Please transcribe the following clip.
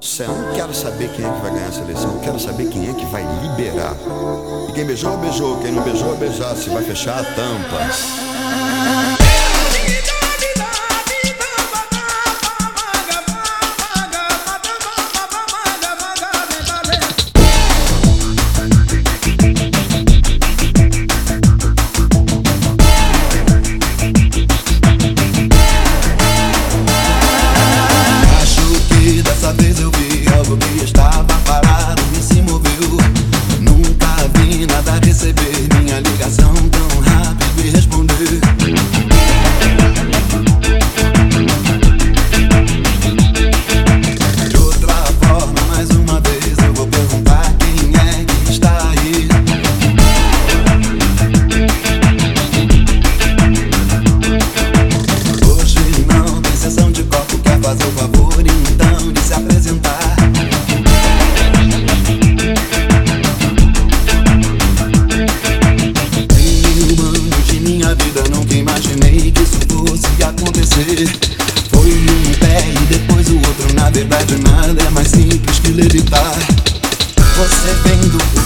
Céu, não quero saber quem é que vai ganhar a seleção, eu quero saber quem é que vai liberar. E quem beijou, beijou, quem não beijou, beijar, se vai fechar a tampa. Verdade nada é mais simples que levitar Você vem do